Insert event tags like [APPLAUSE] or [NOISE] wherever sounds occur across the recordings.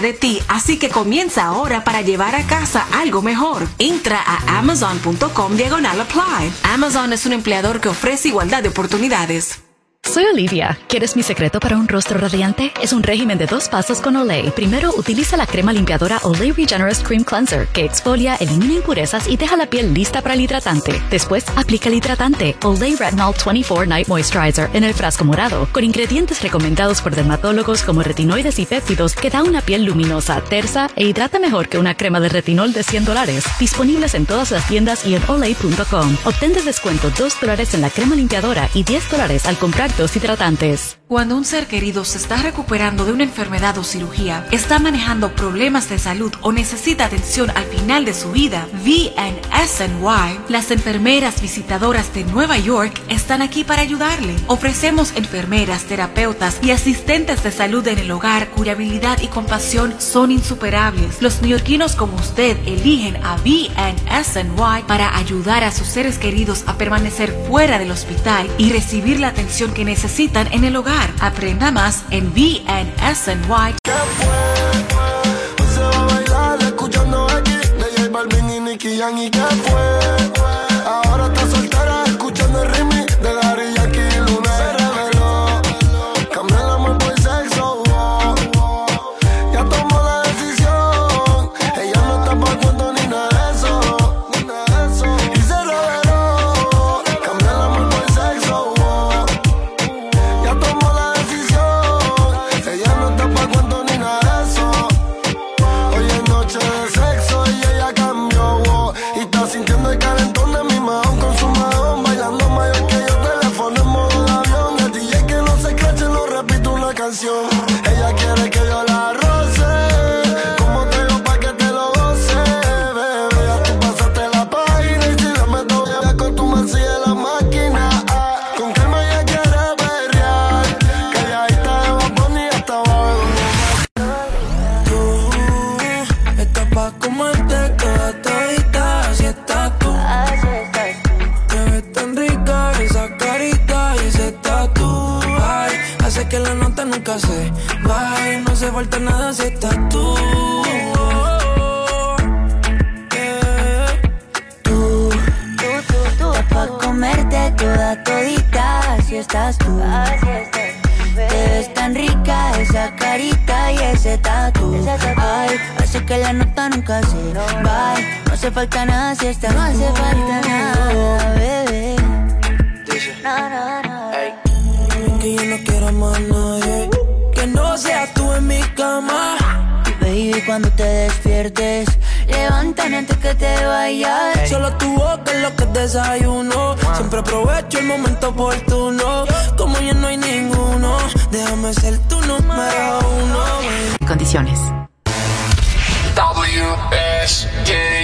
de ti, así que comienza ahora para llevar a casa algo mejor. Entra a amazon.com diagonal apply. Amazon es un empleador que ofrece igualdad de oportunidades. Soy Olivia. ¿Quieres mi secreto para un rostro radiante? Es un régimen de dos pasos con Olay. Primero, utiliza la crema limpiadora Olay Regenerous Cream Cleanser, que exfolia, elimina impurezas y deja la piel lista para el hidratante. Después, aplica el hidratante Olay Retinol 24 Night Moisturizer en el frasco morado, con ingredientes recomendados por dermatólogos como retinoides y péptidos que da una piel luminosa, tersa e hidrata mejor que una crema de retinol de 100 dólares. Disponibles en todas las tiendas y en olay.com. Obtén de descuento 2 dólares en la crema limpiadora y 10 dólares al comprar y hidratantes. Cuando un ser querido se está recuperando de una enfermedad o cirugía, está manejando problemas de salud o necesita atención al final de su vida, VNSNY, las enfermeras visitadoras de Nueva York, están aquí para ayudarle. Ofrecemos enfermeras, terapeutas y asistentes de salud en el hogar cuya habilidad y compasión son insuperables. Los neoyorquinos como usted eligen a VNSNY para ayudar a sus seres queridos a permanecer fuera del hospital y recibir la atención que necesitan en el hogar. Aprenda más en BNSNY. escuchando aquí de J Balvin y Nicky Young y qué fue importa nada si esta no hace falta nada, bebé. Na, na, na. Es que yo no quiero más nadie. Que no seas tú en mi cama. Baby, cuando te despiertes, levántame antes que te vayas. Hey. Solo tu boca es lo que desayuno. Wow. Siempre aprovecho el momento oportuno. Como ya no hay ninguno, déjame ser tu número uno. Condiciones. WSJ.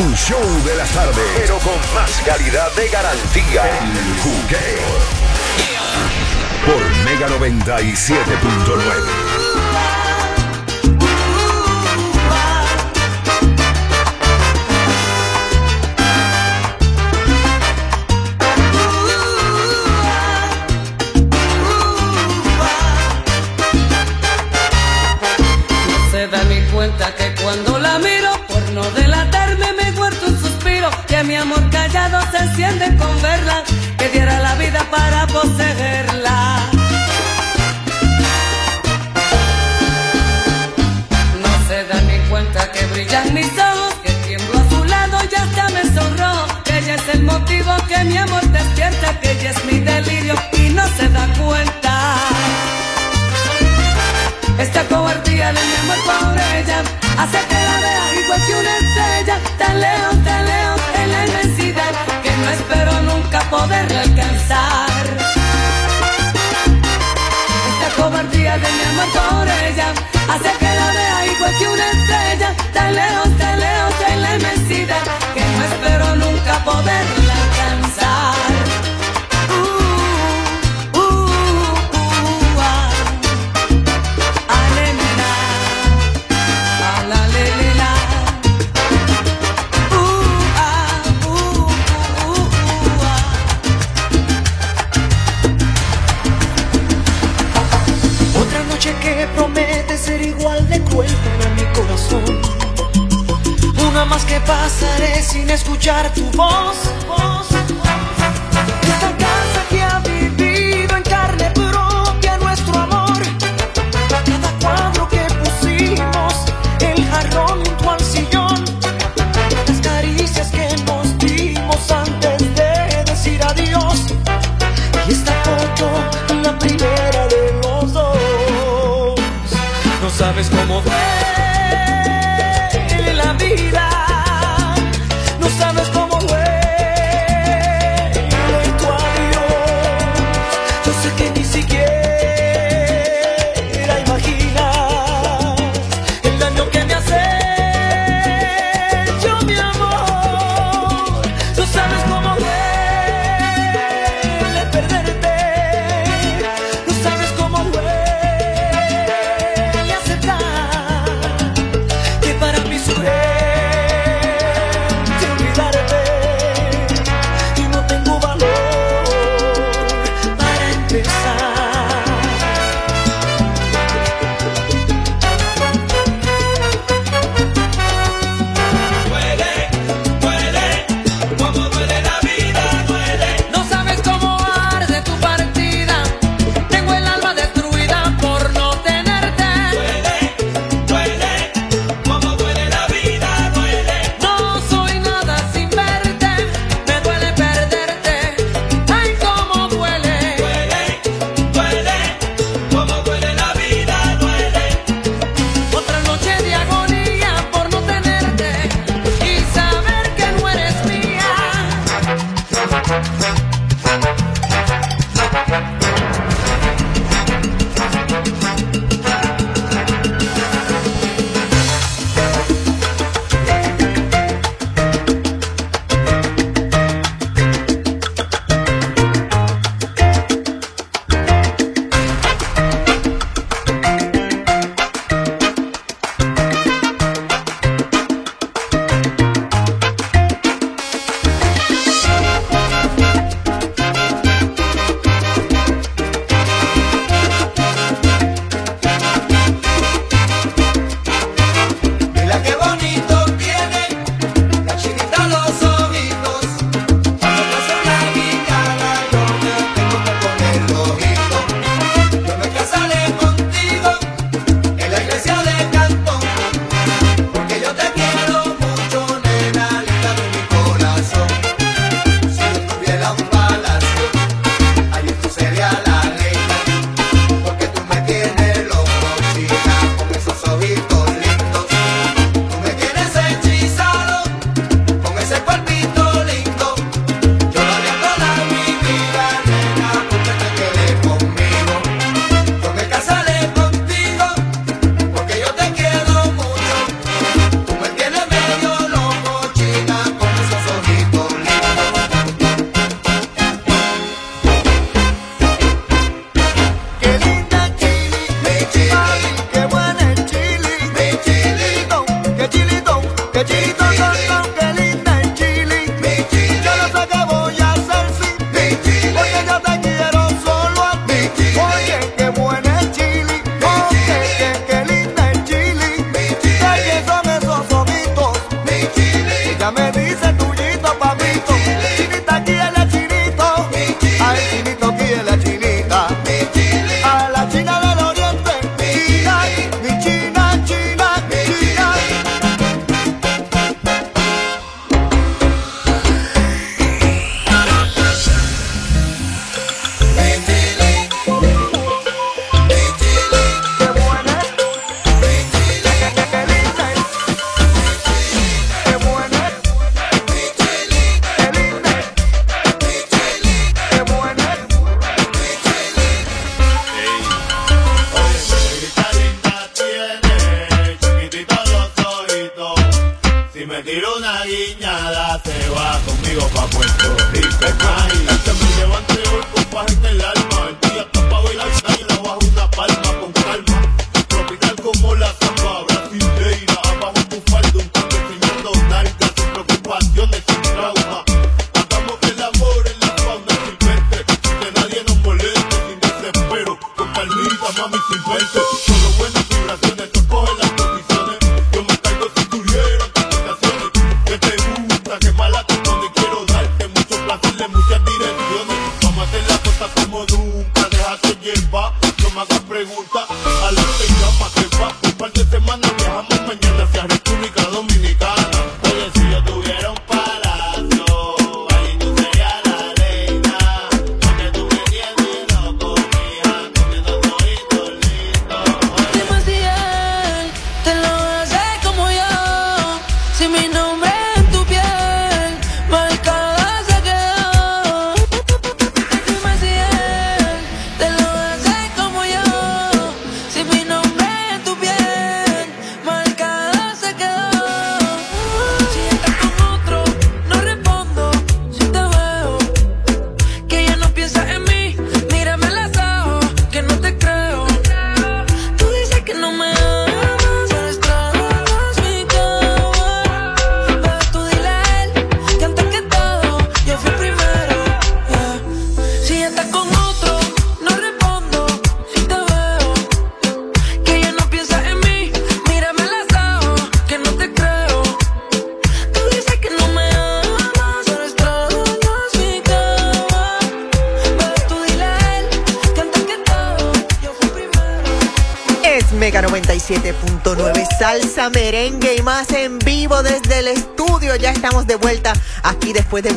Tu show de la tarde, pero con más calidad de garantía. El juqueo por Mega 97.9. mi amor callado se enciende con verla, que diera la vida para poseerla. No se da ni cuenta que brillan mis ojos, que tiemblo a su lado y hasta me sonrojo, que ella es el motivo que mi amor despierta, que ella es mi delirio y no se da cuenta. Esta cobardía de mi amor por ella hace que la vea igual que una estrella tan lejos poderla alcanzar. Esta cobardía de mi amor por ella hace que la vea igual que una estrella, tan lejos, tan lejos de la inmensidad que no espero nunca poderla pasaré sin escuchar tu voz.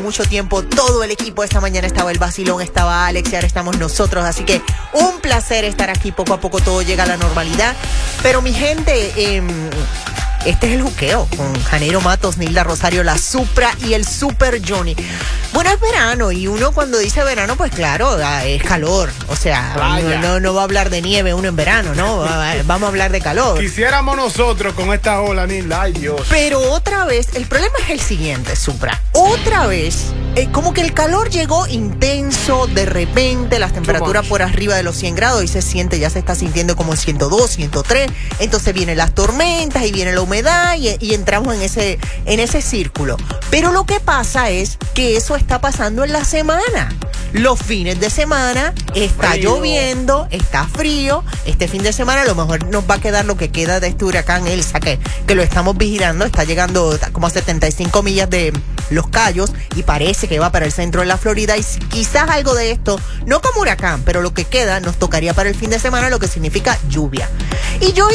Mucho tiempo. Todo el equipo esta mañana estaba el vacilón, estaba Alex y ahora estamos nosotros. Así que un placer estar aquí. Poco a poco todo llega a la normalidad. Pero mi gente, em, este es el juqueo con Janeiro Matos, Nilda Rosario, la Supra y el Super Johnny. Bueno, es verano y uno cuando dice verano, pues claro, ah, es calor. O sea, Vaya. no, no, va a hablar de nieve uno en verano, ¿no? Va- Vamos a hablar de calor. Quisiéramos nosotros con esta ola, Nilda. Ay, Dios. Pero otra vez, el problema es el siguiente, Supra. Otra vez, eh, como que el calor llegó intenso, de repente, las temperaturas por arriba de los 100 grados y se siente, ya se está sintiendo como en 102, 103. Entonces vienen las tormentas y viene la humedad y, y entramos en ese, en ese círculo. Pero lo que pasa es que eso está pasando en la semana. Los fines de semana está Frío. lloviendo, está frío. Este fin de semana a lo mejor nos va a quedar lo que queda de este huracán Elsa, que, que lo estamos vigilando. Está llegando como a 75 millas de los Cayos y parece que va para el centro de la Florida. Y quizás algo de esto, no como huracán, pero lo que queda nos tocaría para el fin de semana, lo que significa lluvia. Y yo eh,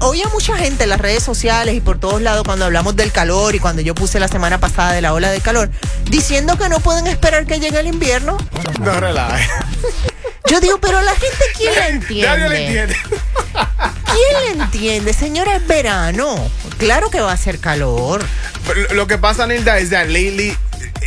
oí a mucha gente en las redes sociales y por todos lados cuando hablamos del calor y cuando yo puse la semana pasada de la ola de calor, diciendo que no pueden esperar que llegue el invierno. No relaje. Yo digo, pero la gente, ¿quién la entiende? Nadie le entiende. ¿Quién le entiende? Señora, es verano. Claro que va a ser calor. Pero Lo que pasa, Nilda, es que lately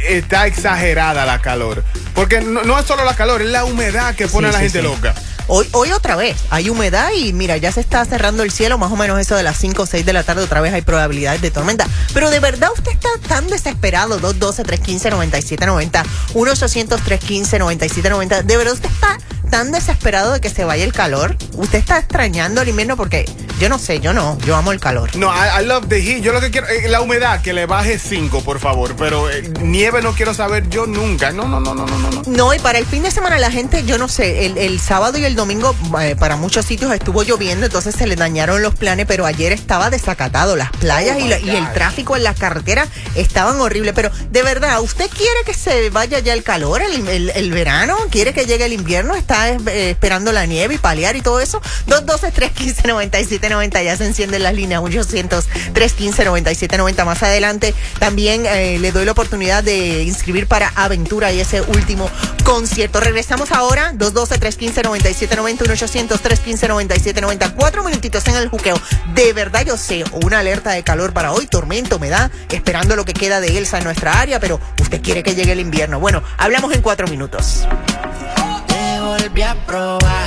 está exagerada la calor. Porque no, no es solo la calor, es la humedad que pone Sí, a la sí, gente sí. loca. Hoy, hoy otra vez hay humedad y mira, ya se está cerrando el cielo, más o menos eso de las 5 o 6 de la tarde, otra vez hay probabilidades de tormenta. Pero de verdad usted está tan desesperado, 212-315-9790, 1-800-315-9790, de verdad usted está tan desesperado de que se vaya el calor. Usted está extrañando el invierno porque yo no sé, yo no, yo amo el calor. No, I, I love the heat. Yo lo que quiero, eh, la humedad, que le baje 5, por favor. Pero eh, nieve no quiero saber yo nunca. No, no, no, no, no, no. no. Y para el fin de semana la gente, yo no sé, el, el sábado y el domingo eh, para muchos sitios estuvo lloviendo, entonces se le dañaron los planes, pero ayer estaba desacatado. Las playas Oh, y, la- my y el tráfico en las carreteras estaban horribles. Pero de verdad, ¿usted quiere que se vaya ya el calor, el, el- el verano? ¿Quiere que llegue el invierno? ¿Está eh, esperando la nieve y paliar y todo eso? 212-315-9790, ya se encienden las líneas 800-315-9790. Más adelante también eh, le doy la oportunidad de inscribir para Aventura y ese último concierto. Regresamos ahora, 212-315-9790, 1-800-315-9790. Cuatro minutitos en el juqueo. De verdad yo sé, una alerta de calor para hoy, tormenta, humedad, esperando lo que queda de Elsa en nuestra área, pero usted quiere que llegue el invierno. Bueno, hablamos en cuatro minutos. Volví a probar,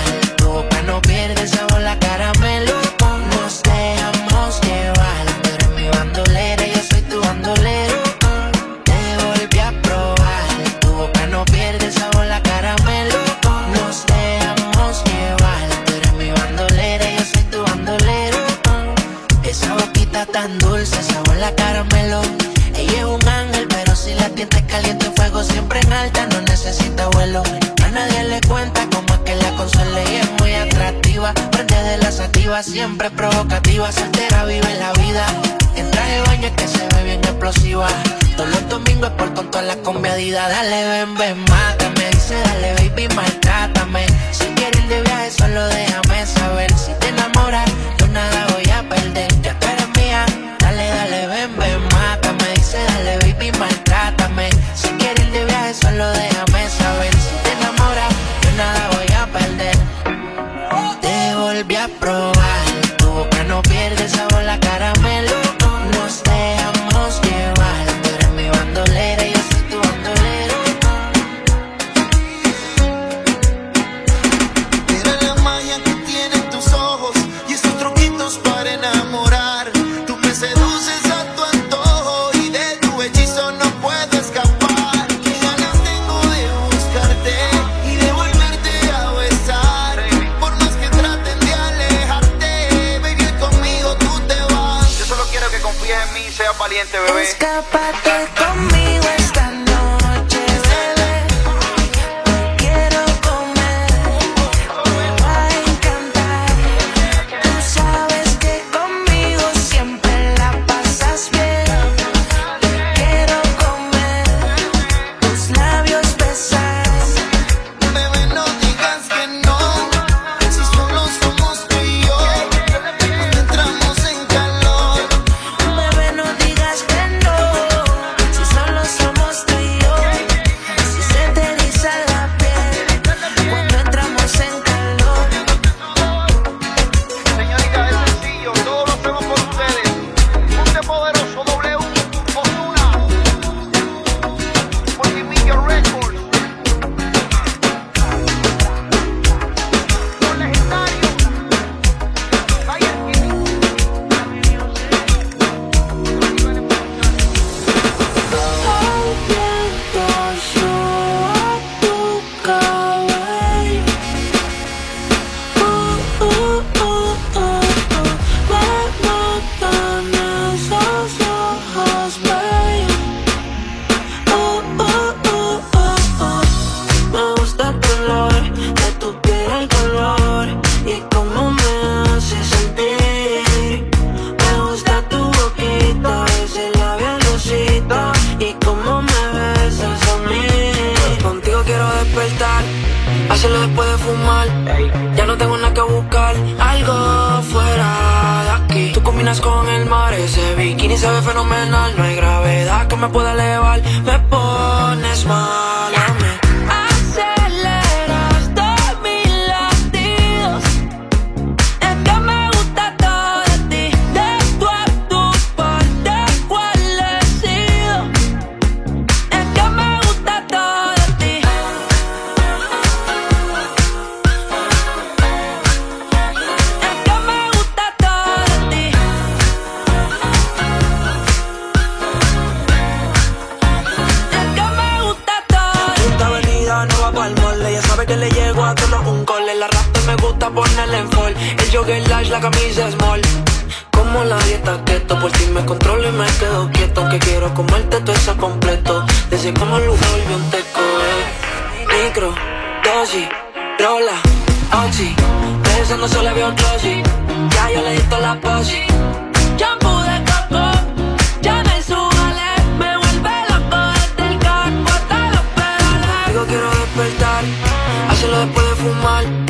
la camisa small. Como la dieta keto, por si me controlo y me quedo quieto. Que quiero comerte todo eso completo. Desde como el volvió un teco. Eh. Micro, dosis, rola, oxi. Eso no se le veo un glossy. Ya yo le di la posi. Shampoo de coco, ya me subale. Me vuelve loco desde el carro hasta los pedales. Digo, quiero despertar, hacerlo después de fumar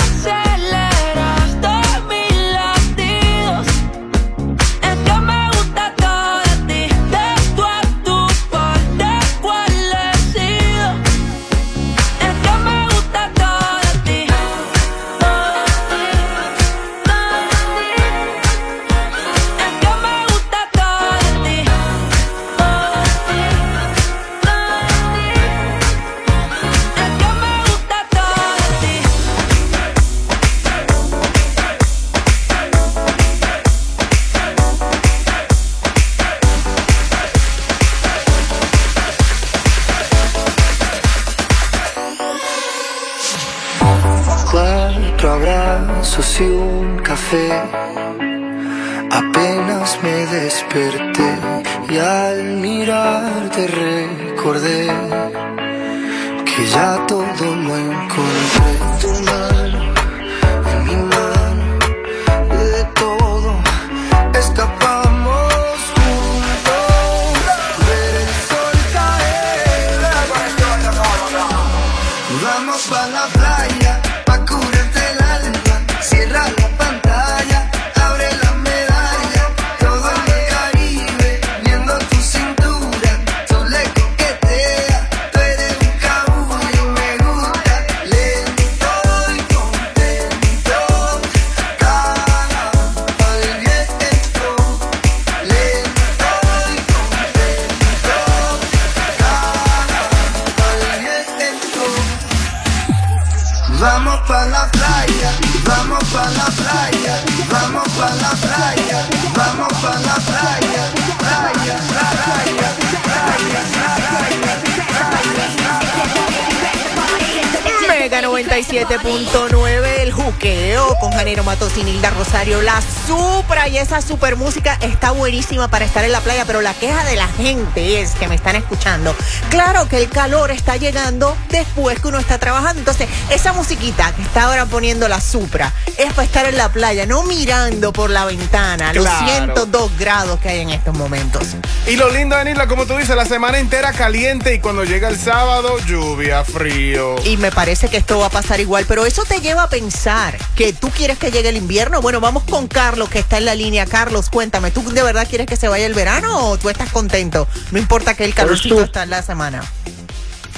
Buenísima para estar en la playa, pero la queja de la gente es que me están escuchando. Claro que el calor está llegando después que uno está trabajando. Entonces, esa musiquita que está ahora poniendo la Supra es para estar en la playa, no mirando por la ventana los Claro. 102 grados que hay en estos momentos. Y lo lindo, Danila, como tú dices, la semana entera caliente y cuando llega el sábado, lluvia, frío. Y me parece que esto va a pasar igual, pero eso te lleva a pensar que tú quieres que llegue el invierno. Bueno, vamos con Carlos, que está en la línea. Carlos, cuéntame, ¿tú de verdad quieres que se vaya el verano o tú estás contento? No importa que el calorcito tú- está en la semana.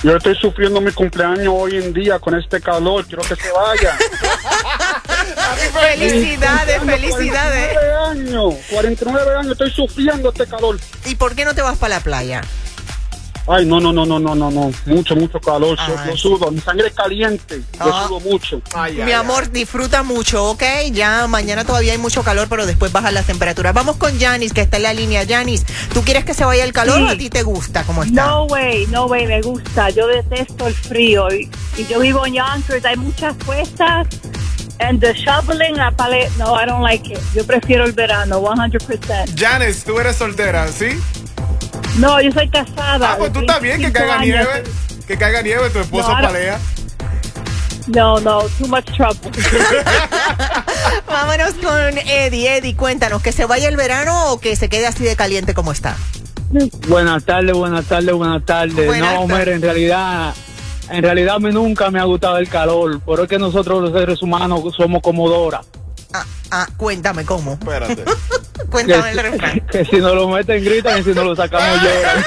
Yo estoy sufriendo mi cumpleaños hoy en día con este calor, quiero que se vaya. [LAUGHS] Felicidades, felicidades. 49 años, 49 años, estoy sufriendo este calor. ¿Y por qué no te vas para la playa? Ay, no, no, no, no, no, no, no, mucho, mucho calor, yo, Ay. yo sudo, mi sangre es caliente, yo Ah. sudo mucho. Mi amor, disfruta mucho, ¿ok? Ya mañana todavía hay mucho calor, pero después bajan las temperaturas. Vamos con Janis, que está en la línea. Janis, ¿tú quieres que se vaya el calor o a ti te gusta cómo está? No way, no way, me gusta. Yo detesto el frío. Y, y yo vivo en Yonkers, hay muchas puestas. And the shoveling, la paleta, no, I don't like it. Yo prefiero el verano, 100%. Janes, tú eres soltera, ¿sí? No, yo soy casada. Ah, pues tú estás bien, que 25 caiga años. nieve. Que caiga nieve, tu esposo No, palea. No, no, too much trouble. [LAUGHS] Vámonos con Eddie. Eddie, cuéntanos, ¿que se vaya el verano o que se quede así de caliente como está? Buenas tardes, buenas tardes, buenas tardes. Buenas no, mira, en realidad, en realidad a mí nunca me ha gustado el calor, pero es que nosotros los seres humanos somos como Dora. Ah, cuéntame cómo. Espérate. [LAUGHS] Cuéntame el que, refrán. que si nos lo meten gritan y si nos lo sacamos lloran.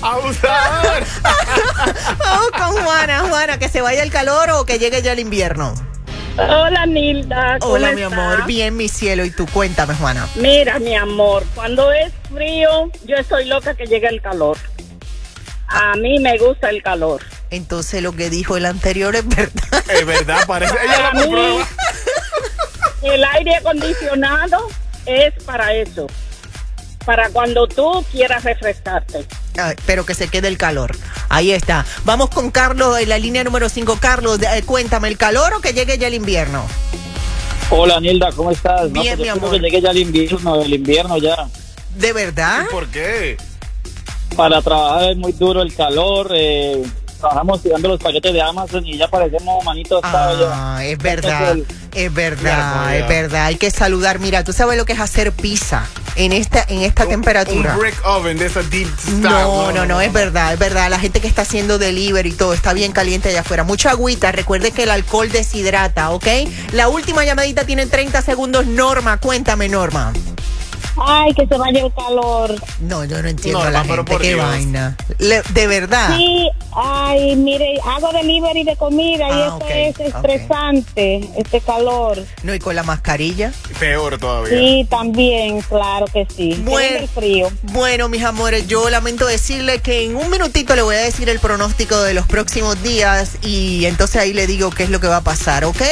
¡Abusador! Vamos con Juana. Juana, ¿que se vaya el calor o que llegue ya el invierno? Hola, Nilda. ¿cómo Hola, mi amor. Bien, mi cielo. ¿Y tú? Cuéntame, Juana. Mira, mi amor, cuando es frío, yo estoy loca que llegue el calor. A mí me gusta el calor. Entonces lo que dijo el anterior es verdad. Es verdad, parece. Ella lo comprueba. el aire acondicionado es para eso. Para cuando tú quieras refrescarte. Ay, pero que se quede el calor. Ahí está. Vamos con Carlos en la línea número 5. Carlos, eh, cuéntame, ¿el calor o que llegue ya el invierno? Hola, Nilda, ¿cómo estás? Bien, pues mi yo amor. que llegue ya el invierno, el invierno ya. ¿De verdad? ¿Por qué? Para trabajar es muy duro el calor, eh, trabajamos tirando los paquetes de Amazon y ya parecemos manitos Ah, es verdad, es verdad, es verdad. Hay que saludar. Mira, tú sabes lo que es hacer pizza en esta, en esta temperatura. Un brick oven de esa deep style. No, no, no, es verdad, es verdad. La gente que está haciendo delivery y todo está bien caliente allá afuera. Mucha agüita, recuerde que el alcohol deshidrata, ¿ok? La última llamadita tiene 30 segundos. Norma, cuéntame, Norma. Ay, que se vaya el calor. No, yo no entiendo a la gente, por qué Dios. vaina. Le- de verdad. Sí, ay, mire, hago delivery de comida y Ah, esto ok, es estresante, este calor. No, y con la mascarilla. Peor todavía. Sí, también, claro que sí. Bueno, el frío. Bueno, mis amores, yo lamento decirle que en un minutito le voy a decir el pronóstico de los próximos días y entonces ahí le digo qué es lo que va a pasar, ¿ok?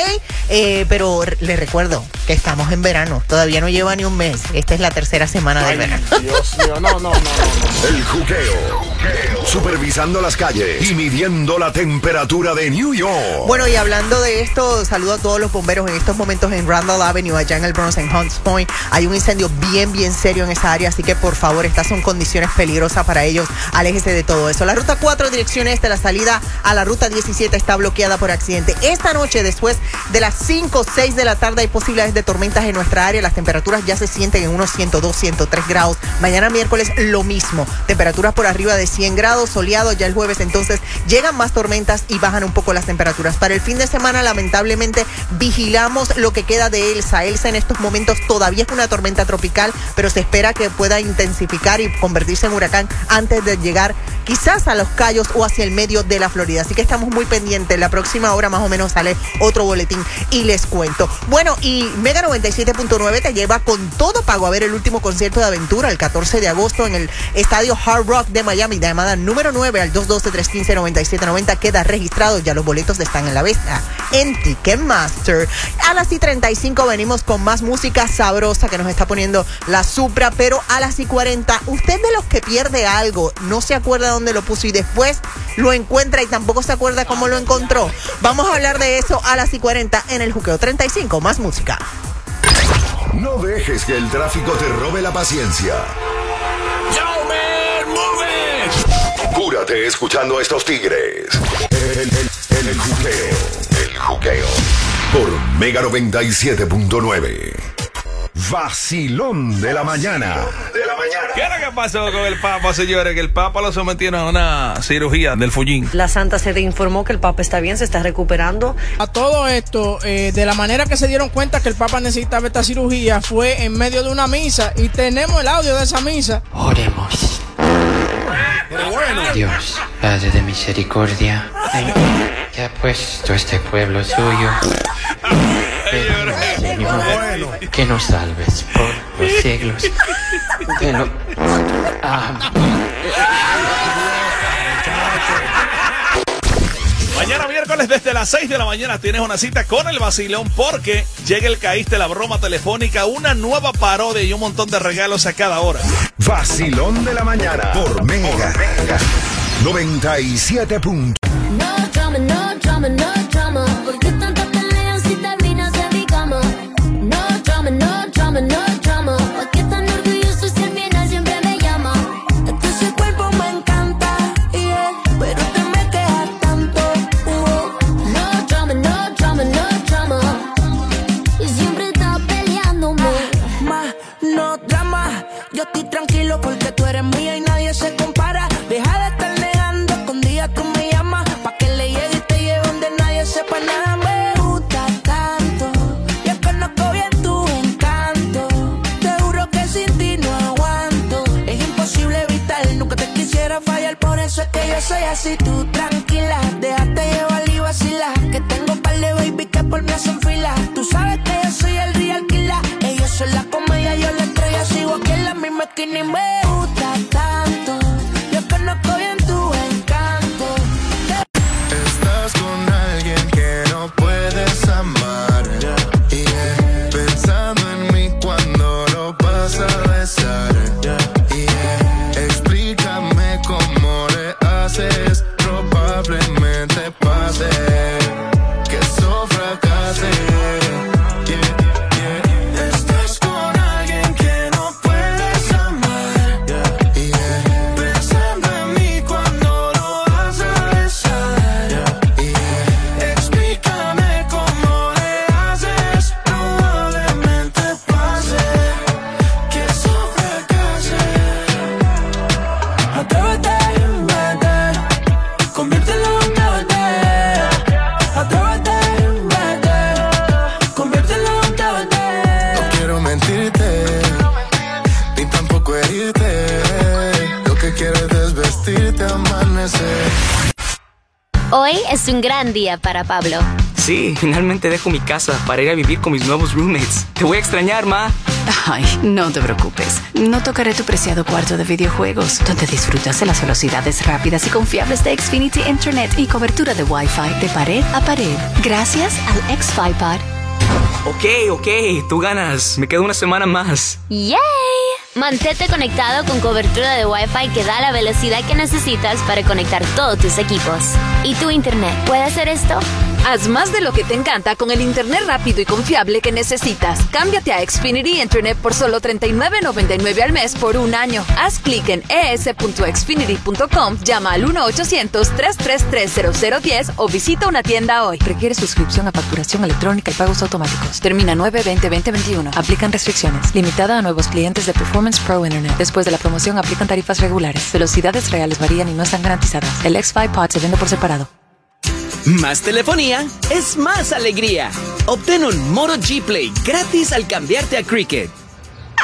Eh, pero le recuerdo que estamos en verano, todavía no lleva ni un mes. Esta es la tercera semana del verano. Dios mío, no, no, no, no. El juqueo juqueo. Supervisando las calles y midiendo la temperatura de New York. Bueno, y hablando de esto, saludo a todos los bomberos en estos momentos en Randall Avenue, allá en el Bronx, en Hunts Point. Hay un incendio bien, bien serio en esa área, así que por favor, estas son condiciones peligrosas para ellos. Aléjese de todo eso. La ruta 4, dirección este, la salida a la ruta 17 está bloqueada por accidente. Esta noche, después de las 5 o 6 de la tarde, hay posibilidades de tormentas en nuestra área. Las temperaturas ya se sienten en unos 102, 103 grados. Mañana miércoles lo mismo. Temperaturas por arriba de 100 grados, soleado ya el jueves. Entonces llegan más tormentas y bajan un poco las temperaturas. Para el fin de semana, lamentablemente, vigilamos lo que queda de Elsa. Elsa en estos momentos todavía es una tormenta tropical, pero se espera que pueda intensificar y convertirse en huracán antes de llegar quizás a los Cayos o hacia el medio de la Florida. Así que estamos muy pendientes. La próxima hora más o menos sale otro boletín y les cuento. Bueno, y Mega 97.9 te lleva con todo pago a ver el último concierto de aventura el 14 de agosto en el estadio Hard Rock de Miami. Llamada número 9 al 212-315-9790 queda registrado. Ya los boletos están en la venta en Ticketmaster. A las y 35 venimos con más música sabrosa que nos está poniendo la Supra, pero a las y 40, usted de los que pierde algo, no se acuerda dónde lo puso y después lo encuentra y tampoco se acuerda cómo lo encontró. Vamos a hablar de eso a las y 40 en el Juqueo 35. Más música. No dejes que el tráfico te robe la paciencia. Cúrate escuchando a estos tigres. El, el- el juqueo. El juqueo. Por Mega 97.9. Vacilón de la mañana. ¿Qué era que pasó con el Papa, señores? Que el Papa lo sometieron a una cirugía del fullín. La Santa Sede informó que el Papa está bien, se está recuperando. A todo esto, eh, de la manera que se dieron cuenta que el Papa necesitaba esta cirugía fue en medio de una misa y tenemos el audio de esa misa. Oremos. Dios, Padre de misericordia, que ha puesto este pueblo suyo. Pedimos, Señor, que nos salves por los siglos. Lo- Ah, Mañana miércoles desde las 6 de la mañana tienes una cita con el vacilón porque llega el Caíste, la broma telefónica, una nueva parodia y un montón de regalos a cada hora. Vacilón de la mañana. Por Mega. 97. No no drama. Yo estoy tranquilo porque tú eres mía y nadie se gran día para Pablo. Sí, finalmente dejo mi casa para ir a vivir con mis nuevos roommates. Te voy a extrañar, ma. Ay, no te preocupes. No tocaré tu preciado cuarto de videojuegos, donde disfrutas de las velocidades rápidas y confiables de Xfinity Internet y cobertura de Wi-Fi de pared a pared. Gracias al X-Fi Pod. Ok, ok, tú ganas. Me quedo una semana más. ¡Yay! Mantente conectado con cobertura de Wi-Fi que da la velocidad que necesitas para conectar todos tus equipos. ¿Y tu internet puede hacer esto? Haz más de lo que te encanta con el internet rápido y confiable que necesitas. Cámbiate a Xfinity Internet por solo $39.99 al mes por un año. Haz clic en es.xfinity.com, llama al 1-800-333-0010 o visita una tienda hoy. Requiere suscripción a facturación electrónica y pagos automáticos. Termina 9-20-2021. Aplican restricciones. Limitada a nuevos clientes de Performance Pro Internet. Después de la promoción aplican tarifas regulares. Velocidades reales varían y no están garantizadas. El X5 Pod se vende por separado. Más telefonía es más alegría. Obtén un Moto G Play gratis al cambiarte a Cricket.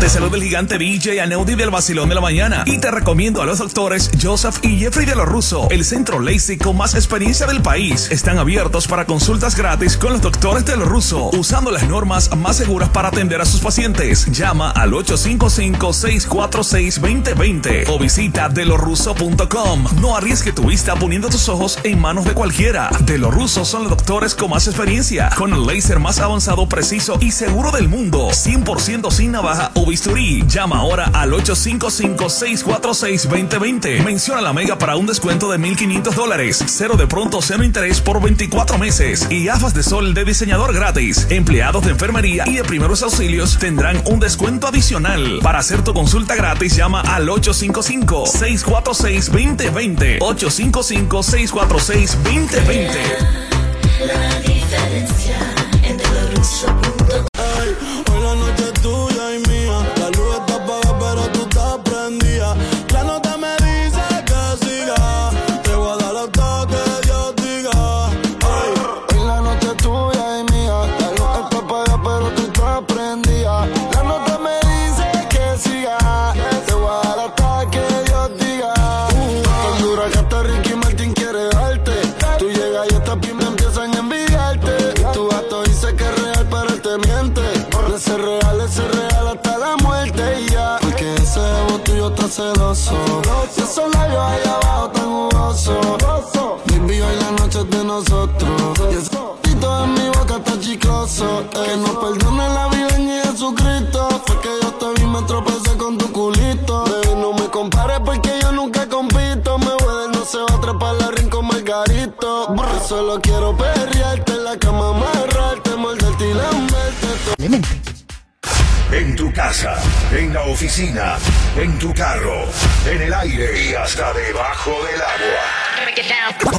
Te saluda el gigante DJ Aneudi del Basilón de la Mañana y te recomiendo a los doctores Joseph y Jeffrey de lo Russo, el centro LASIK con más experiencia del país. Están abiertos para consultas gratis con los doctores de lo Russo, usando las normas más seguras para atender a sus pacientes. Llama al 855-646-2020 o visita delorrusso.com. No arriesgue tu vista poniendo tus ojos en manos de cualquiera. De lo Russo son los doctores con más experiencia, con el láser más avanzado, preciso y seguro del mundo. 100% sin navaja o bisturí. Llama ahora al 855-646-2020. Menciona la mega para un descuento de 1.500 dólares. Cero de pronto, cero interés por 24 meses. Y gafas de sol de diseñador gratis. Empleados de enfermería y de primeros auxilios tendrán un descuento adicional. Para hacer tu consulta gratis, llama al 855-646-2020. 855-646-2020. La diferencia entre lo Quiero perrearte en la cama, amarrarte, morderte y lamberte. En tu casa, en la oficina, en tu carro, en el aire y hasta debajo del agua.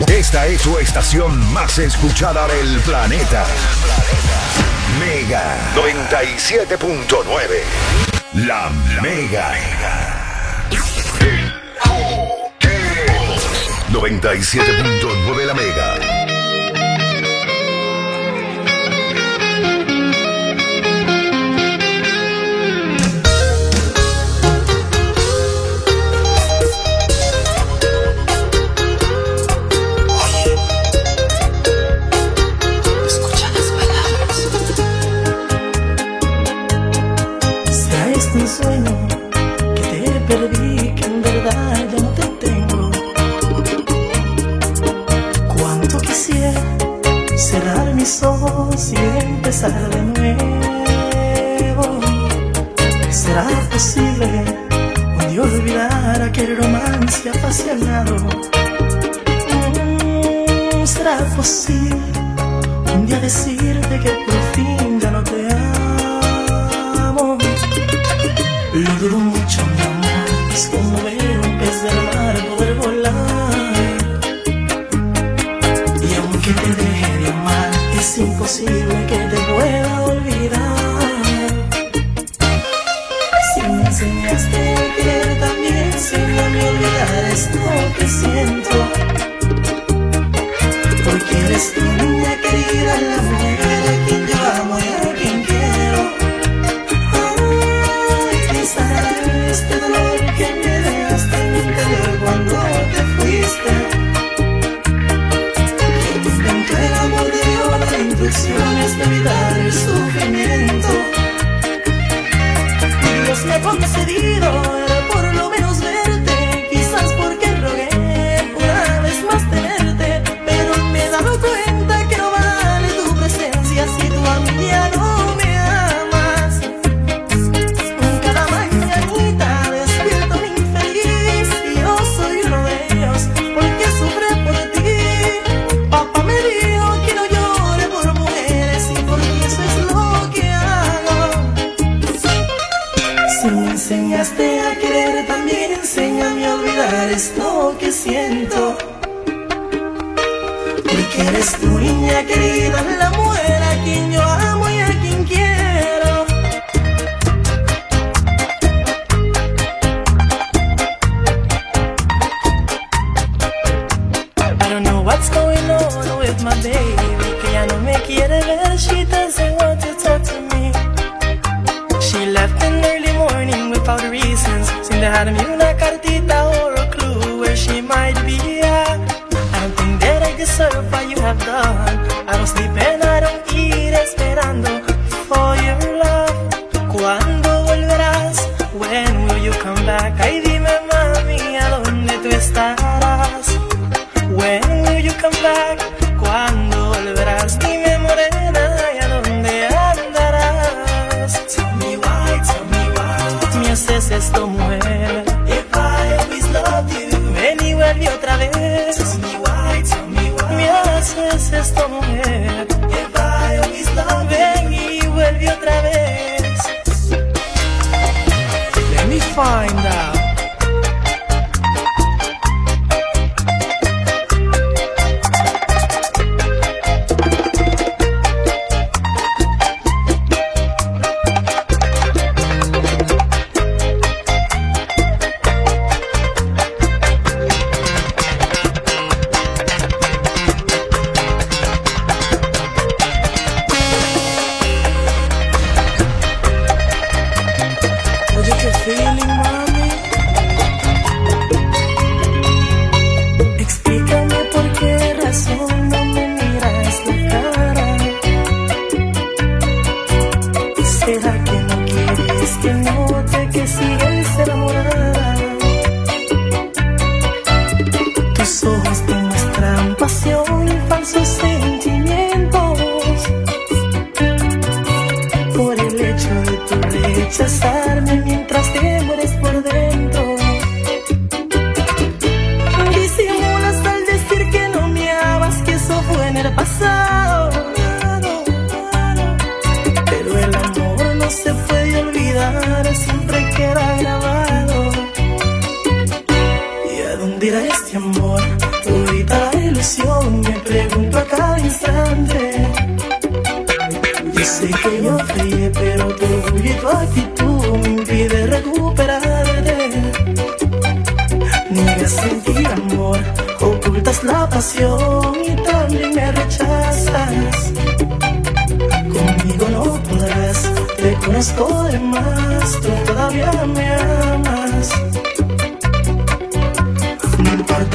Esta es tu estación más escuchada del planeta. Mega 97.9. La Mega. 97.9 La Mega. Y empezar de nuevo. ¿Será posible un día olvidar aquel romance apasionado? Mm, ¿Será posible un día decirte que ceiling. olvidar el sufrimiento. Dios me ha concedido niña querida, la mujer a quien yo amo.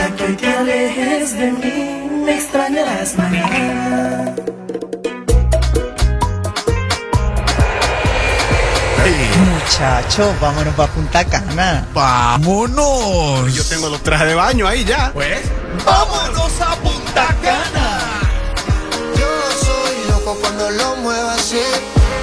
hasta que te alejes de mí, me extrañarás mañana. Muchachos, vámonos para Punta Cana. ¡Vámonos! Yo tengo los trajes de baño ahí ya. Pues, ¡vámonos a Punta Cana! Yo soy loco cuando lo muevo así,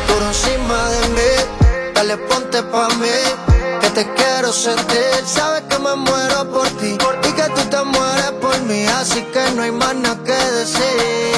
por encima de mí. Dale, ponte pa' mí te quiero sentir. Sabes que me muero por ti y que tú te mueres por mí. Así que no hay más nada que decir.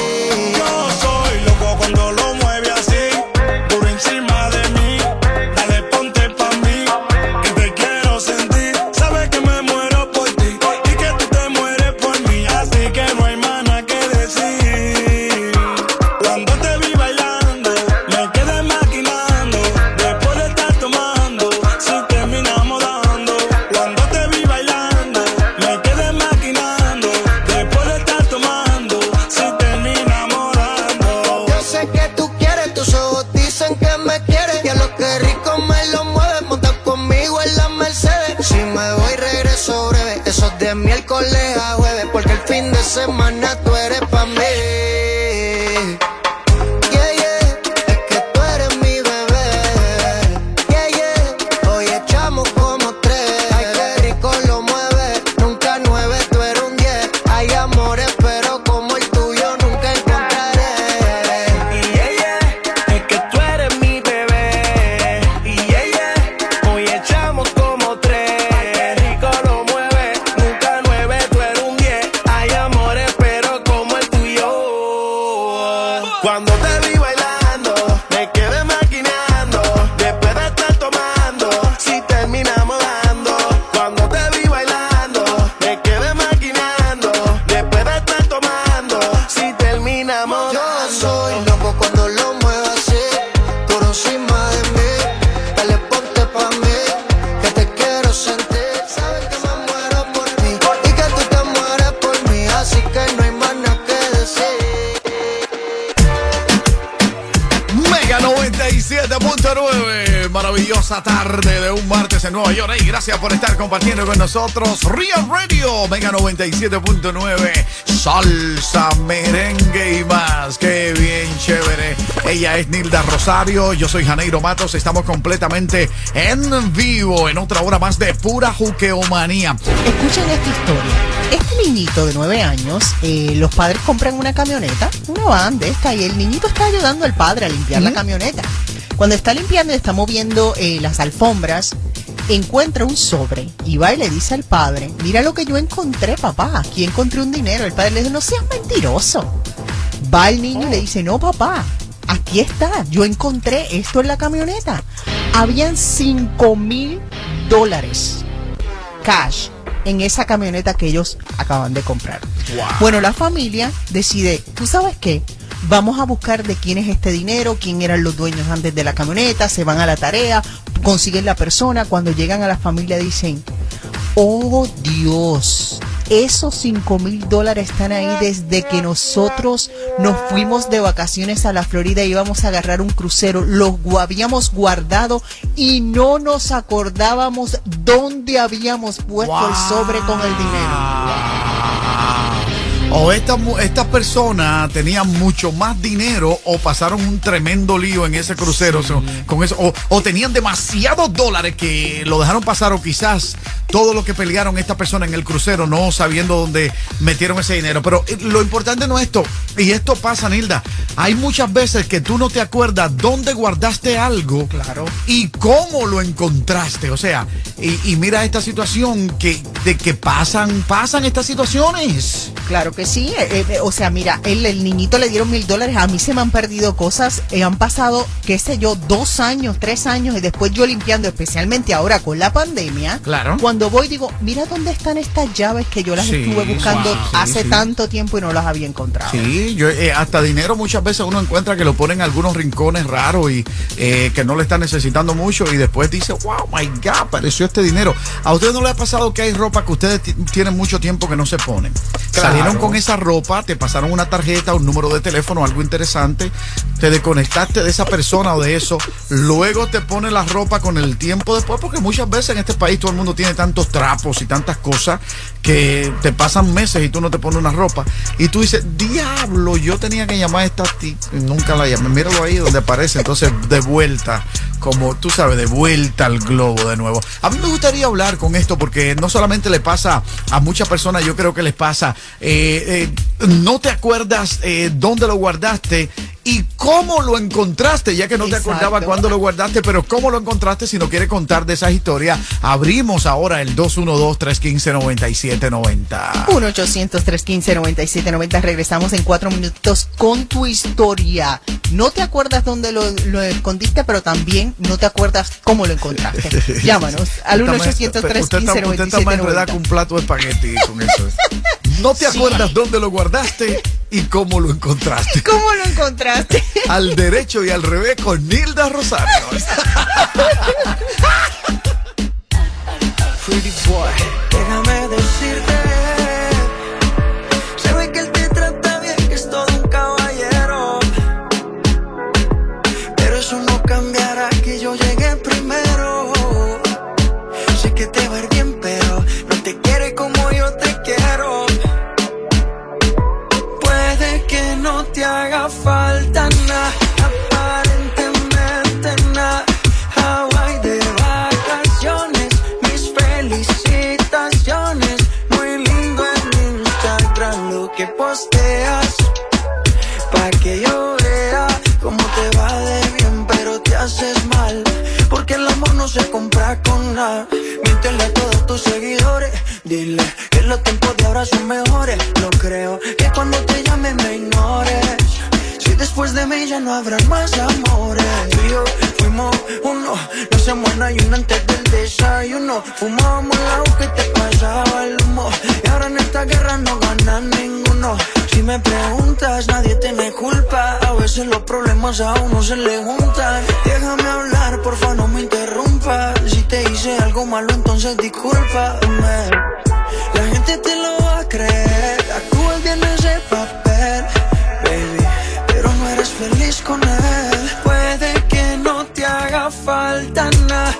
Gracias por estar compartiendo con nosotros Real Radio, Mega 97.9, salsa, merengue y más. Qué bien, chévere. Ella es Nilda Rosario, yo soy Janeiro Matos. Estamos completamente en vivo en otra hora más de pura juqueomanía. Escuchen esta historia. Este niñito de 9 años, eh, los padres compran una camioneta, una van de esta, y el niñito está ayudando al padre a limpiar la camioneta. Cuando está limpiando está moviendo eh, las alfombras, encuentra un sobre y va y le dice al padre, mira lo que yo encontré, papá, aquí encontré un dinero. El padre le dice, no seas mentiroso. Va el niño y le dice, no, papá, aquí está, yo encontré esto en la camioneta. Habían 5 mil dólares cash en esa camioneta que ellos acaban de comprar. Bueno, la familia decide, ¿tú sabes qué? Vamos a buscar de quién es este dinero, quién eran los dueños antes de la camioneta, se van a la tarea, consiguen la persona, cuando llegan a la familia dicen, oh Dios, esos 5 mil dólares están ahí desde que nosotros nos fuimos de vacaciones a la Florida y íbamos a agarrar un crucero. Los habíamos guardado y no nos acordábamos dónde habíamos puesto el sobre con el dinero. O estas estas personas tenían mucho más dinero o pasaron un tremendo lío en ese crucero o sea, con eso. O, o tenían demasiados dólares que lo dejaron pasar o quizás todo lo que pelearon esta persona en el crucero no sabiendo dónde metieron ese dinero. Pero eh, lo importante no es esto, y esto pasa, Nilda. Hay muchas veces que tú no te acuerdas dónde guardaste algo claro. y cómo lo encontraste. O sea, y, y mira esta situación que, de que pasan, pasan estas situaciones. Claro que sí, eh, eh, o sea, mira, el niñito le dieron mil dólares, a mí se me han perdido cosas, eh, han pasado, qué sé yo, dos años, tres años, y después yo limpiando, especialmente ahora con la pandemia, Claro. cuando voy digo, mira dónde están estas llaves que yo las Sí, estuve buscando wow, sí, hace sí. tanto tiempo y no las había encontrado. Sí, yo, eh, hasta dinero muchas veces uno encuentra que lo ponen en algunos rincones raros y eh, que no le están necesitando mucho y después dice, wow, my God, apareció este dinero. ¿A ustedes no les ha pasado que hay ropa que ustedes ti- tienen mucho tiempo que no se ponen? Claro. Salieron con esa ropa, te pasaron una tarjeta, un número de teléfono, algo interesante, te desconectaste de esa persona o de eso, luego te pones la ropa con el tiempo después, porque muchas veces en este país todo el mundo tiene tantos trapos y tantas cosas que te pasan meses y tú no te pones una ropa y tú dices, diablo, yo tenía que llamar a esta ti nunca la llamé, míralo ahí donde aparece, entonces de vuelta, como tú sabes, de vuelta al globo de nuevo. A mí me gustaría hablar con esto porque no solamente le pasa a muchas personas, yo creo que les pasa, eh, eh, no te acuerdas eh, dónde lo guardaste y cómo lo encontraste, ya que no te acordaba cuándo lo guardaste, pero cómo lo encontraste, si no quiere contar de esas historias, abrimos ahora el 212-315-9790. 1-800-315-9790. Regresamos en cuatro minutos con tu historia. No te acuerdas dónde lo, lo escondiste, pero también no te acuerdas cómo lo encontraste. [LAUGHS] Llámanos al Usted está- usted está- más enredada con 1-800-315-9790. un plato de espagueti con eso. [LAUGHS] No te acuerdas dónde lo guardaste y cómo lo encontraste. ¿Cómo lo encontraste? [LAUGHS] Al derecho y al revés con Nilda Rosario. Pretty boy, nada. Miéntele a todos tus seguidores. Dile que los tiempos de ahora son mejores. No creo que cuando te llame me ignores. Si después de mí ya no habrán más amores. Tú y yo fuimos uno. No hacemos nada y uno antes del desayuno. Fumábamos agua que te pasaba el humo. Y ahora en esta guerra no gana ninguno. Si me preguntas, nadie tiene culpa. A veces los problemas a uno se le juntan. Déjame hablar, porfa, no me Si te hice algo malo, entonces discúlpame. La gente te lo va a creer. Actúas bien ese papel, baby. Pero no eres feliz con él. Puede que no te haga falta nada.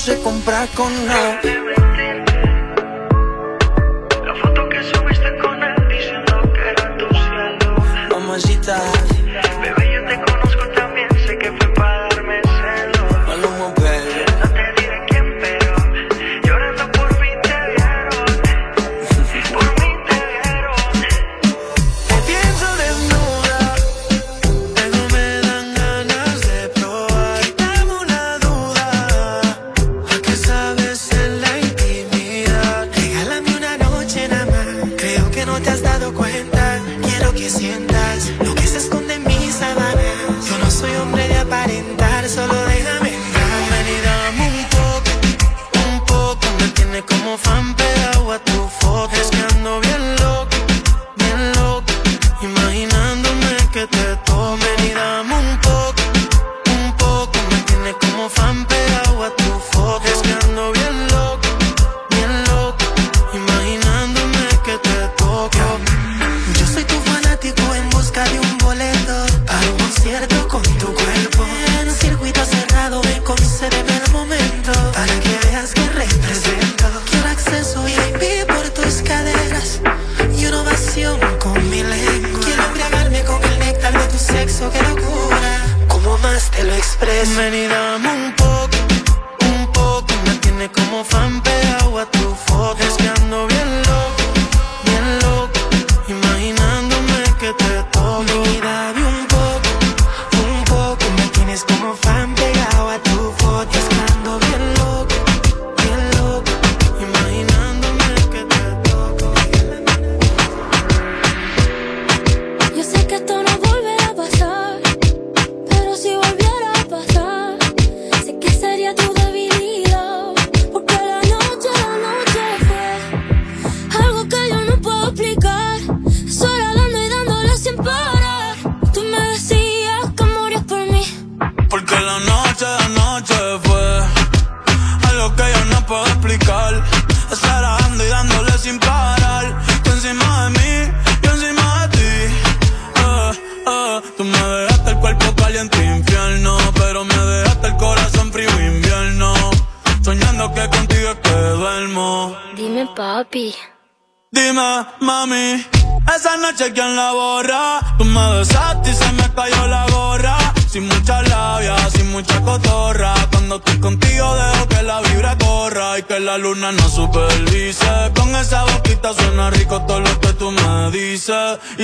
Se compra con nada. La foto que subiste con él diciendo que era tu cielo. Mamacita.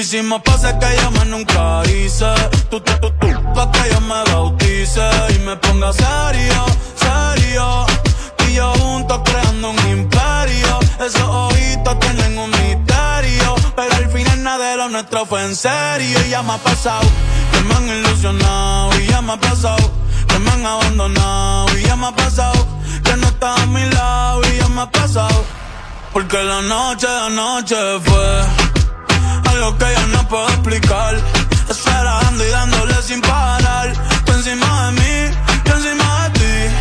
Si me que yo más nunca hice. Tú, tú, tú, tú, pa' que yo me bautice y me ponga serio, serio. Y yo juntos creando un imperio. Esos ojitos tienen un misterio. Pero al final nada de lo nuestro fue en serio. Y ya me ha pasado que me han ilusionado. Y ya me ha pasado que me han abandonado. Y ya me ha pasado que no estás a mi lado. Y ya me ha pasado. Porque la noche, la noche fue algo que yo no puedo explicar. Esperando y dándole sin parar. Tú encima de mí, yo encima de ti.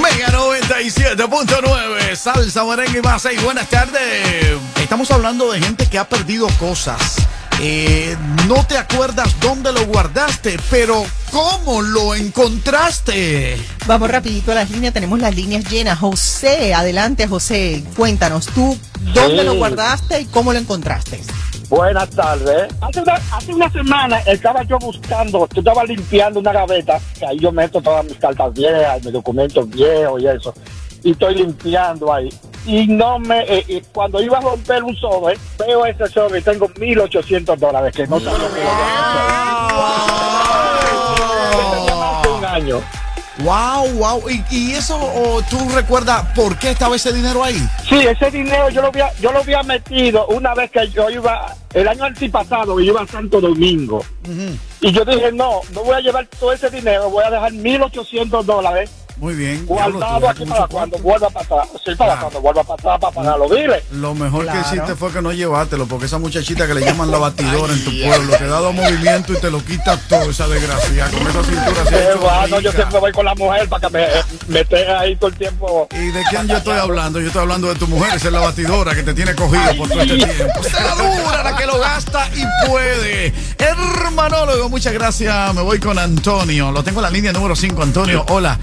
Mega 97.9, salsa, merengue y más. Hey, buenas tardes. Estamos hablando de gente que ha perdido cosas. Eh, no te acuerdas dónde lo guardaste, pero ¿cómo lo encontraste? Vamos rapidito a las líneas, tenemos las líneas llenas. José, adelante José, cuéntanos tú dónde Sí. lo guardaste y cómo lo encontraste. Buenas tardes. Hace una, hace una semana estaba yo buscando, yo estaba limpiando una gaveta, que ahí yo meto todas mis cartas viejas, mis documentos viejos y eso. Y estoy limpiando ahí. Y no me, eh, eh, cuando iba a romper un sobre, veo ese sobre y tengo 1.800 dólares que no sabía que Hace un año. Wow, wow. ¿Y, y eso o tú recuerdas por qué estaba ese dinero ahí? Sí, ese dinero yo lo había, yo lo había metido una vez que yo iba, el año antipasado, yo iba a Santo Domingo. Y yo dije, no, no voy a llevar todo ese dinero, voy a dejar 1.800 dólares Muy bien. Guardado aquí para cuando vuelva para atrás. Sí, para cuando vuelva para atrás, para pagarlo. Dile. Lo mejor Claro. que hiciste fue que no llevártelo, porque esa muchachita que le llaman la batidora en tu pueblo te da dos movimientos y te lo quita todo, esa desgracia. Con esa cintura se ha hecho bueno, yo siempre voy con la mujer para que me, me esté ahí todo el tiempo. ¿Y de quién yo estoy hablando? Yo estoy hablando de tu mujer, esa es la batidora que te tiene cogido por todo este tiempo. La dura, la que lo gasta y puede. Hermanólogo, muchas gracias. Me voy con Antonio. Lo tengo en la línea número 5, Antonio. Hola.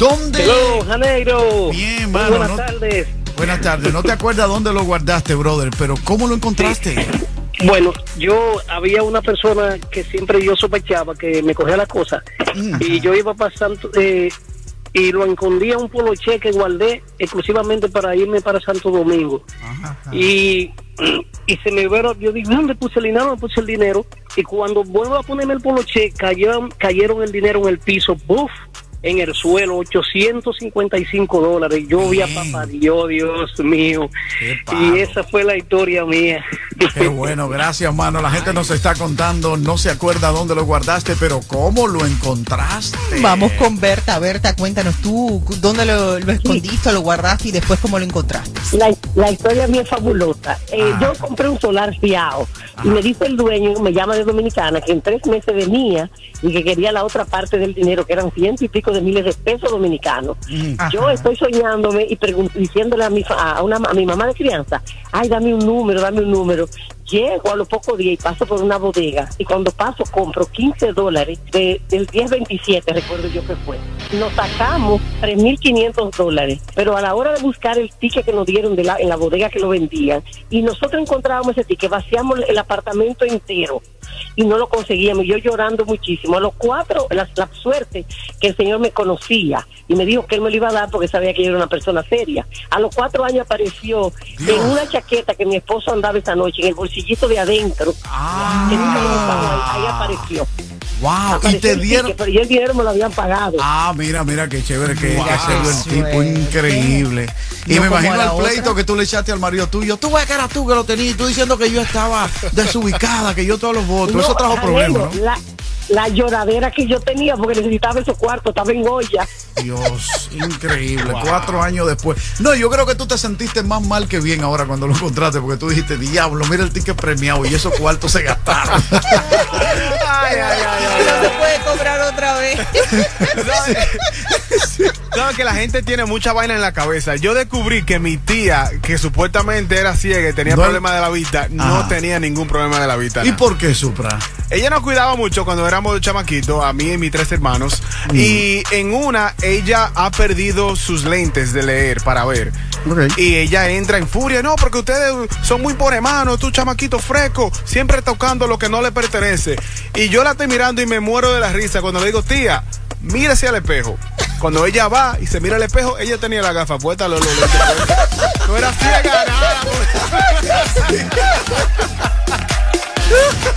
¿Dónde? Hello, Janeiro. Bien, Muy mano. buenas no- tardes. Buenas tardes. No te acuerdas dónde lo guardaste, brother, pero ¿cómo lo encontraste? Bueno, yo había una persona que siempre yo sospechaba que me cogía la cosa y yo iba pasando eh, y lo escondía un poloche que guardé exclusivamente para irme para Santo Domingo. Y, y se me vieron, yo dije, ¿dónde puse el dinero? ¿Dónde puse el dinero? Y cuando vuelvo a ponerme el poloche, cayeron, cayeron el dinero en el piso, ¡buf! En el suelo, 855 dólares. Yo vi a papá Dios, Dios mío. Y esa fue la historia mía. Qué bueno, gracias, mano. La gente nos está contando, no se acuerda dónde lo guardaste, pero ¿cómo lo encontraste? Vamos con Berta. Berta, cuéntanos tú dónde lo, lo escondiste, lo guardaste y después cómo lo encontraste. La, la historia mía es fabulosa. Eh, yo compré un solar fiado y me dice el dueño, me llama de Dominicana, que en tres meses venía y que quería la otra parte del dinero, que eran ciento y pico de miles de pesos dominicanos. Yo estoy soñándome y diciéndole a mi, fa- a, una, a mi mamá de crianza, ay, dame un número, dame un número. Llego a los pocos días y paso por una bodega y cuando paso compro 15 dólares de, del 1027, recuerdo yo que fue. Nos sacamos 3.500 dólares, pero a la hora de buscar el ticket que nos dieron de la, en la bodega que lo vendían y nosotros encontrábamos ese ticket, vaciamos el apartamento entero y no lo conseguíamos. Yo llorando muchísimo. A los cuatro, la, la suerte que el señor me conocía y me dijo que él me lo iba a dar porque sabía que yo era una persona seria. A los cuatro años apareció en una chaqueta que mi esposo andaba esa noche, en el bolsillito de adentro. que nunca lo usaba, ahí, ahí apareció. Wow, y te dieron. ticket, pero ya el dinero me lo habían pagado. Ah, mira, mira qué chévere que Wow. que el tipo increíble. Y No me imagino el otra. pleito que tú le echaste al marido tuyo. Tú ves que eras tú que lo tenías y tú diciendo que yo estaba desubicada, que yo todos los votos. No, Eso trajo problemas, ¿no? La, la lloradera que yo tenía porque necesitaba esos cuartos, estaba en olla. Dios, increíble. Cuatro años después. No, yo creo que tú te sentiste más mal que bien ahora cuando lo encontraste, porque tú dijiste, diablo, mira el ticket premiado y esos cuartos se gastaron. [LAUGHS] Ay, ay, ay, No se puede cobrar otra vez. [LAUGHS] Sabes que la gente tiene mucha vaina en la cabeza. Yo descubrí que mi tía, que supuestamente era ciega y tenía No- problemas de la vista, no tenía ningún problema de la vista. ¿Y nada. por qué, Supra? Ella nos cuidaba mucho cuando éramos chamaquitos, a mí y mis tres hermanos. Mm. Y en una, ella ha perdido sus lentes de leer para ver. Y ella entra en furia. No, porque ustedes son muy por hermano, tú chamaquito fresco, siempre tocando lo que no le pertenece. Y yo la estoy mirando y me muero de la risa cuando le digo, tía, mírese al espejo. Cuando ella va y se mira al espejo, ella tenía la gafa puesta. No era ciega, nada.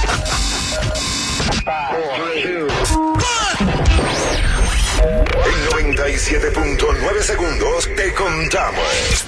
[LAUGHS] En 97.9 segundos te contamos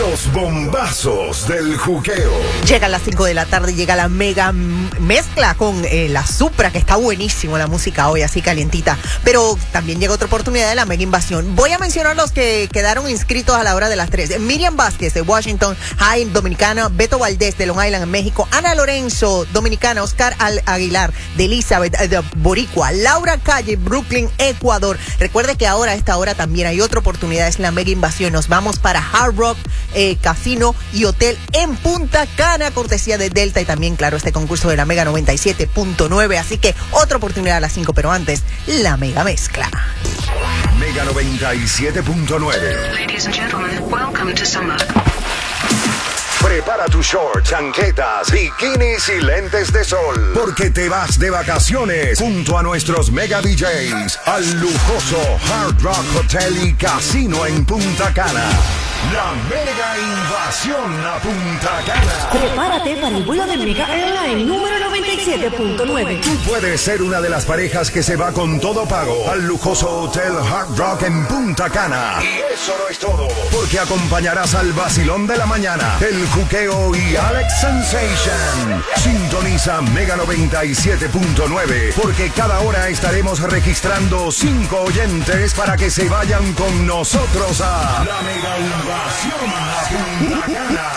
los bombazos del juqueo. Llega a las 5 de la tarde, llega la mega mezcla con eh, la Supra, que está buenísimo la música hoy, así calientita. Pero también llega otra oportunidad de la mega invasión. Voy a mencionar los que quedaron inscritos a la hora de las 3. Miriam Vázquez de Washington, High, Dominicana, Beto Valdés de Long Island, México, Ana Lorenzo, Dominicana, Oscar Aguilar de Elizabeth, eh, de Boricua, Laura Calle, Brooklyn, Ecuador. Recuerde que ahora a esta hora también hay otra oportunidad, es la mega invasión. Nos vamos para Hard Rock eh, casino y hotel en Punta Cana, cortesía de Delta y también, claro, este concurso de la Mega 97.9. Así que otra oportunidad a las 5, pero antes, la Mega Mezcla. Mega 97.9. Ladies and gentlemen, welcome to summer. Prepara tu short, chanquetas, bikinis y lentes de sol. Porque te vas de vacaciones junto a nuestros mega DJs al lujoso Hard Rock Hotel y Casino en Punta Cana. La mega invasión a Punta Cana. Prepárate para el vuelo de Mega Airline número 97.9. Tú puedes ser una de las parejas que se va con todo pago al lujoso Hotel Hard Rock en Punta Cana. Y eso no es todo, porque acompañarás al vacilón de la mañana, el juqueo y Alex Sensation. Sintoniza Mega 97.9, porque cada hora estaremos registrando cinco oyentes para que se vayan con nosotros a la Mega Invasión.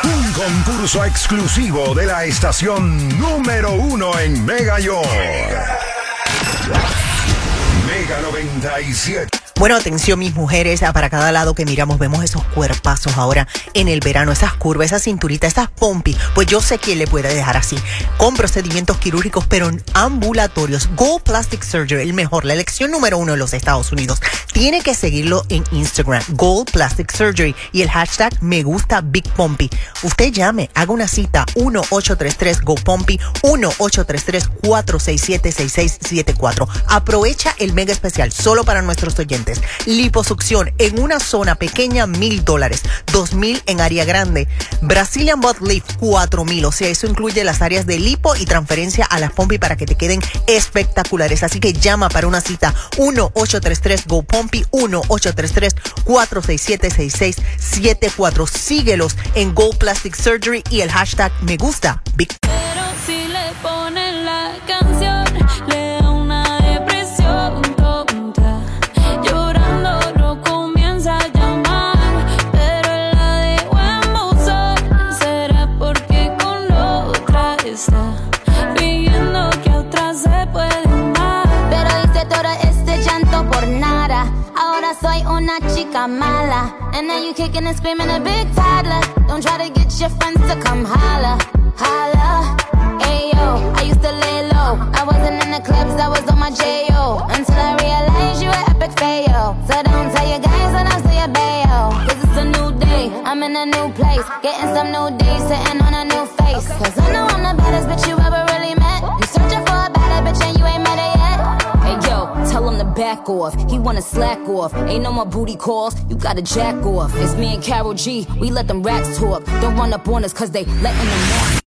Un concurso exclusivo de la estación número uno en Mega York. Mega 97. Bueno, atención mis mujeres, ah, para cada lado que miramos vemos esos cuerpazos ahora en el verano, esas curvas, esa cinturita, esas pompis. Pues yo sé quién le puede dejar así, con procedimientos quirúrgicos, pero ambulatorios. Gold Plastic Surgery, el mejor, la elección número uno de los Estados Unidos. Tiene que seguirlo en Instagram, Gold Plastic Surgery, y el hashtag me gusta Big Pompey. Usted llame, haga una cita 1833 Go Pompey 1833-467-6674. Aprovecha el mega especial solo para nuestros oyentes. Liposucción en una zona pequeña, mil dólares. Dos mil en área grande. Brazilian Butt Lift, cuatro mil. O sea, eso incluye las áreas de lipo y transferencia a las pompis para que te queden espectaculares. Así que llama para una cita 1833 Go Pompey 1833-467-6674. Síguelos en Go Plastic Surgery y el hashtag me gusta. Pero si le ponen la canción, chica mala. And now you kicking and screaming a big toddler. Don't try to get your friends to come holla. Back off. He wanna slack off. Ain't no more booty calls. You gotta jack off. It's me and Carol G. We let them rats talk. Don't run up on us cause they letting them off.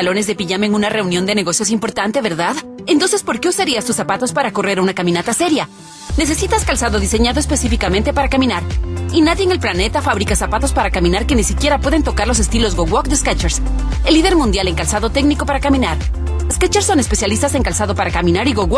Pantalones de pijama en una reunión de negocios importante, verdad? Entonces, ¿por qué usarías tus zapatos para correr una caminata seria? Necesitas calzado diseñado específicamente para caminar. Y nadie en el planeta fabrica zapatos para caminar que ni siquiera pueden tocar los estilos Go Walk de Skechers, el líder mundial en calzado técnico para caminar. Skechers son especialistas en calzado para caminar y Go Walk